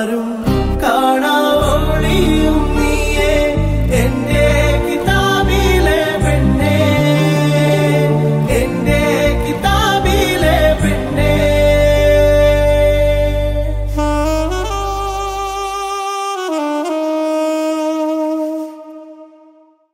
ആരും